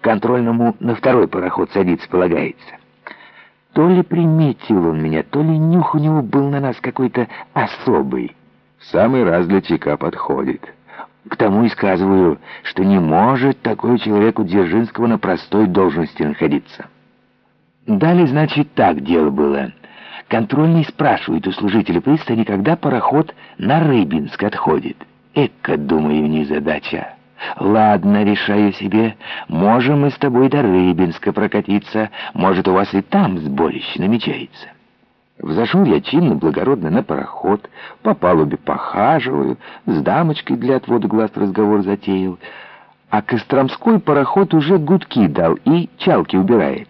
контрольному на второй пароход садиться полагается. То ли приметил он меня, то ли нюх у него был на нас какой-то особый. В самый раз для ЧК подходит. К тому и сказываю, что не может такой человек у Дзержинского на простой должности находиться. Далее, значит, так дело было. Контрольный спрашивает у служителя пристани, когда пароход на Рыбинск отходит. Эка, думаю, незадача. Ладно, решаю себе, можем мы с тобой до Рыбинска прокатиться, может, у вас и там сборище намечается. Взошел я чинно, благородно на пароход, по палубе похаживаю, с дамочкой для отвода глаз разговор затеял, а Костромской пароход уже гудки дал и чалки убирает.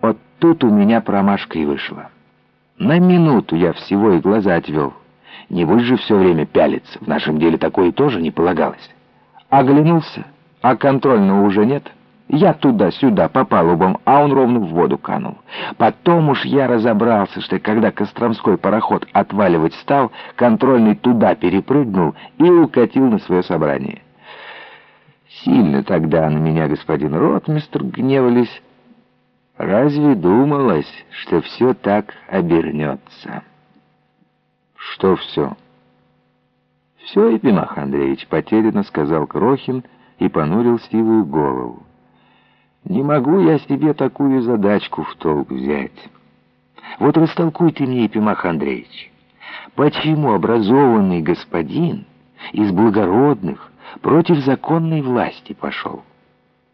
Вот тут у меня промашка и вышла. На минуту я всего и глаза отвел. Не будь же все время пялиться, в нашем деле такое тоже не полагалось. Оглянулся, а контрольного уже нет. Я туда-сюда, по палубам, а он ровно в воду канул. Потом уж я разобрался, что когда Костромской пароход отваливать стал, контрольный туда перепрыгнул и укатил на свое собрание. Сильно тогда на меня, господин ротмистр, гневались. Разве думалось, что все так обернется? Что все? Все, Епимах Андреевич, потерянно сказал Крохин и понурил сивую голову. Не могу я себе такую задачку в толк взять. Вот растолкуй ты мне, Епимах Андреевич, почему образованный господин из благородных против законной власти пошел?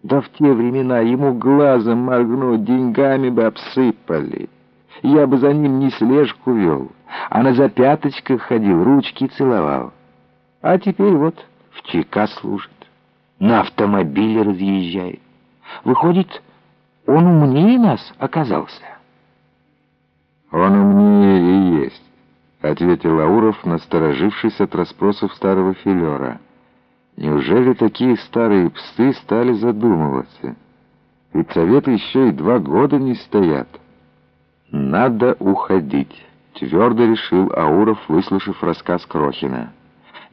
Да в те времена ему глазом моргнуть деньгами бы обсыпали. Я бы за ним не слежку вел, а на запяточках ходил, ручки целовал. А теперь вот в ЧК служит, на автомобиле разъезжает. Выходит, он умнее нас оказался. Он умнее и есть, ответил Ауров, насторожившись от расспросов старого филера. Неужели такие старые псы стали задумываться? Ведь советы еще и два года не стоят. Надо уходить, твердо решил Ауров, выслушав рассказ Крохина.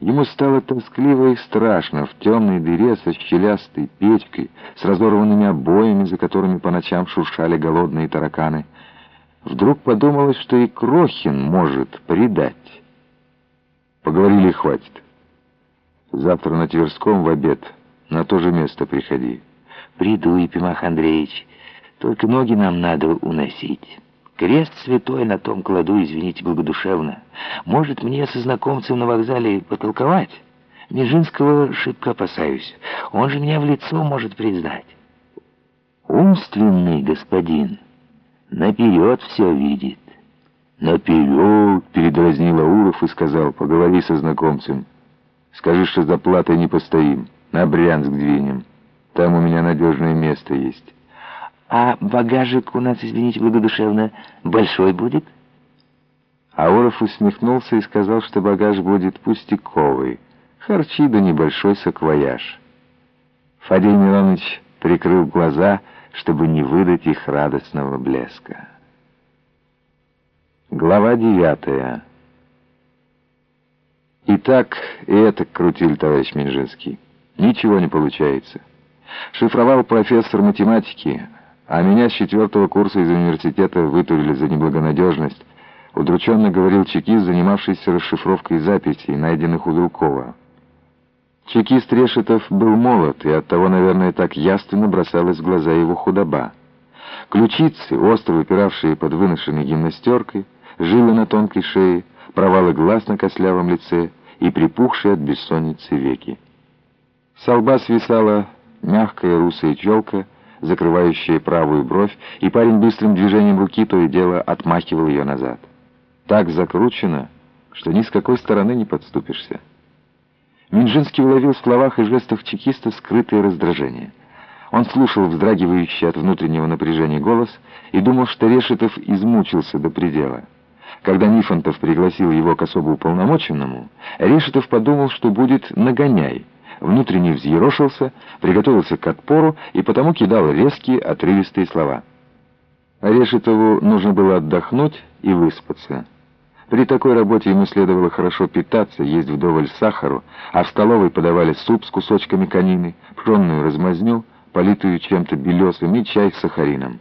Ему стало тоскливо и страшно в темной дыре со щелястой печкой, с разорванными обоями, за которыми по ночам шуршали голодные тараканы. Вдруг подумалось, что и Крохин может предать. Поговорили хватит. Завтра на Тверском в обед на то же место приходи. Приду, Епимах Андреевич. Только ноги нам надо уносить. Крест святой на том кладу, извините благодушевно. Может, мне со знакомцем на вокзале потолковать? Межинского шибко опасаюсь. Он же меня в лицо может признать. Умственный господин наперед все видит. «Наперед!» — передразнил Ауров и сказал, «Поговори со знакомцем». Скажи, что за платой не постоим. На Брянск двинем. Там у меня надежное место есть. А багажик у нас, извините, благодушевно, большой будет? Ауров усмехнулся и сказал, что багаж будет пустяковый. Харчи да небольшой саквояж. Фадей Миронович прикрыл глаза, чтобы не выдать их радостного блеска. Глава девятая. И так, и это крутили, товарищ Минжинский. Ничего не получается. Шифровал профессор математики, а меня с четвертого курса из университета вытурили за неблагонадежность. Удрученно говорил чекист, занимавшийся расшифровкой записей, найденных у Вилкова. Чекист Решетов был молод, и оттого, наверное, так ясно бросалась в глаза его худоба. Ключицы, остро выпиравшие под выношенной гимнастеркой, жилы на тонкой шее, провалы глаз на кослявом лице и припухшие от бессонницы веки. С лба свисала мягкая русая челка, закрывающая правую бровь, и парень быстрым движением руки то и дело отмахивал ее назад. Так закручено, что ни с какой стороны не подступишься. Минжинский уловил в словах и жестах чекиста скрытое раздражение. Он слушал вздрагивающий от внутреннего напряжения голос и думал, что Решетов измучился до предела. Когда Нифонтов пригласил его к особо уполномоченному, Решетов подумал, что будет нагоняй. Внутренне взъерошился, приготовился к отпору и потому кидал резкие, отрывистые слова. Решетову нужно было отдохнуть и выспаться. При такой работе ему следовало хорошо питаться, есть вдоволь сахару, а в столовой подавали суп с кусочками конины, пшенную размазню, политую чем-то белесым, и чай с сахарином.